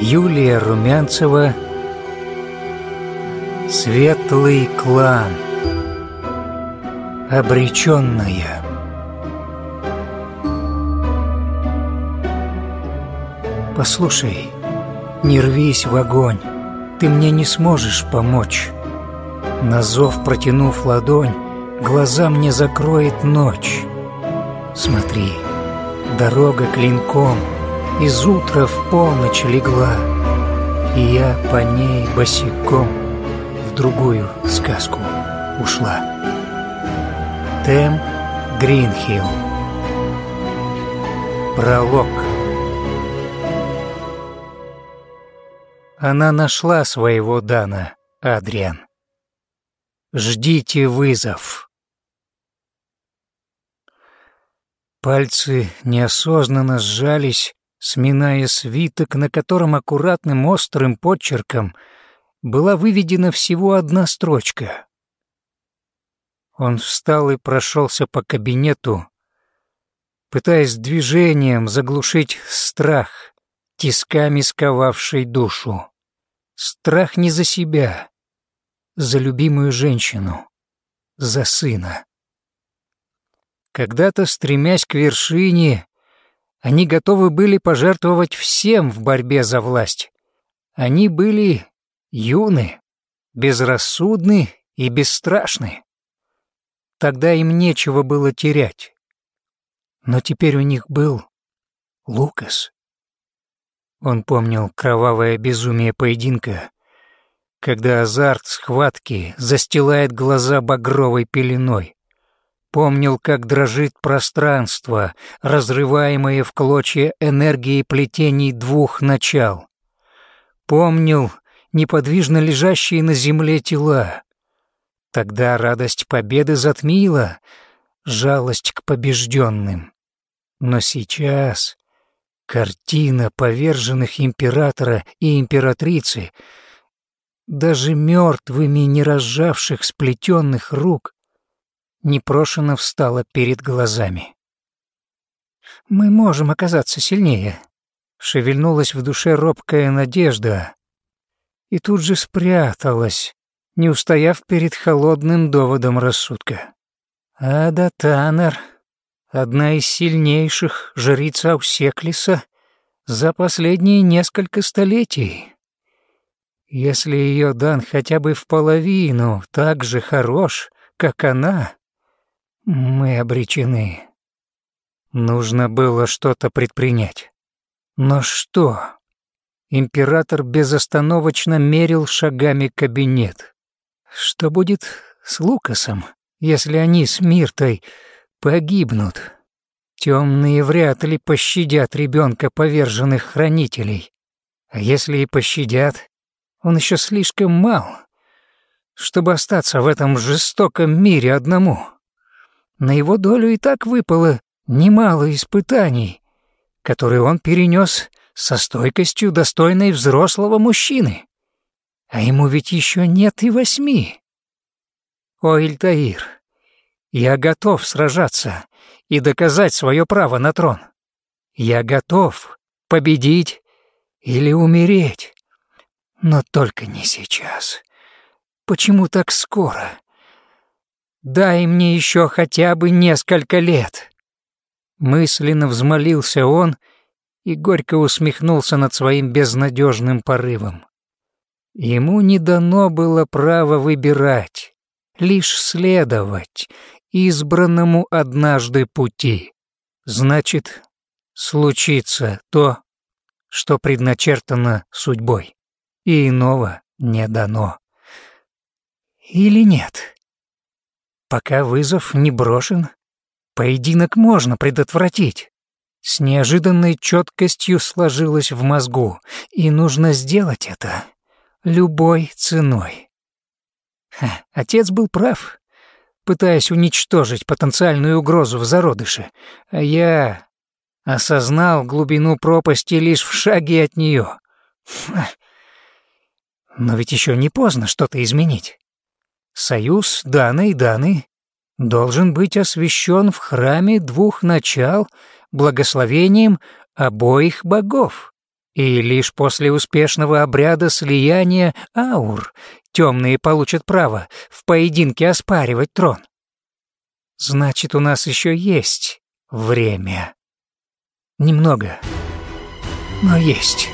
Юлия Румянцева Светлый клан Обреченная Послушай, не рвись в огонь, ты мне не сможешь помочь. На зов протянув ладонь, глаза мне закроет ночь. Смотри, дорога клинком из утра в полночь легла, И я по ней босиком в другую сказку ушла. Тем Гринхилл Пролог Она нашла своего Дана, Адриан. Ждите вызов. Пальцы неосознанно сжались, сминая свиток, на котором аккуратным острым подчерком была выведена всего одна строчка. Он встал и прошелся по кабинету, пытаясь движением заглушить страх, тисками сковавший душу. Страх не за себя, за любимую женщину, за сына. Когда-то, стремясь к вершине, они готовы были пожертвовать всем в борьбе за власть. Они были юны, безрассудны и бесстрашны. Тогда им нечего было терять. Но теперь у них был Лукас. Он помнил кровавое безумие поединка, когда азарт схватки застилает глаза багровой пеленой. Помнил, как дрожит пространство, разрываемое в клочья энергией плетений двух начал. Помнил неподвижно лежащие на земле тела. Тогда радость победы затмила жалость к побежденным. Но сейчас Картина поверженных императора и императрицы, даже мертвыми не разжавших сплетенных рук, непрошено встала перед глазами. «Мы можем оказаться сильнее», — шевельнулась в душе робкая надежда и тут же спряталась, не устояв перед холодным доводом рассудка. Ада Таннер одна из сильнейших жриц Аусеклиса за последние несколько столетий. Если ее дан хотя бы в половину так же хорош, как она, мы обречены. Нужно было что-то предпринять. Но что? Император безостановочно мерил шагами кабинет. Что будет с Лукасом, если они с Миртой погибнут. Темные вряд ли пощадят ребенка поверженных хранителей. А если и пощадят, он еще слишком мал, чтобы остаться в этом жестоком мире одному. На его долю и так выпало немало испытаний, которые он перенес со стойкостью, достойной взрослого мужчины. А ему ведь еще нет и восьми. О, Ильтаир, я готов сражаться и доказать свое право на трон. Я готов победить или умереть. Но только не сейчас. Почему так скоро? Дай мне еще хотя бы несколько лет. Мысленно взмолился он и горько усмехнулся над своим безнадежным порывом. Ему не дано было право выбирать, лишь следовать избранному однажды пути. Значит, случится то, что предначертано судьбой, и иного не дано. Или нет? Пока вызов не брошен, поединок можно предотвратить. С неожиданной четкостью сложилось в мозгу, и нужно сделать это любой ценой. Ха, отец был прав пытаясь уничтожить потенциальную угрозу в зародыше, а я осознал глубину пропасти лишь в шаге от нее. Но ведь еще не поздно что-то изменить. Союз Даны и Даны должен быть освящен в храме двух начал благословением обоих богов. И лишь после успешного обряда слияния аур темные получат право в поединке оспаривать трон. Значит, у нас еще есть время. Немного, но есть.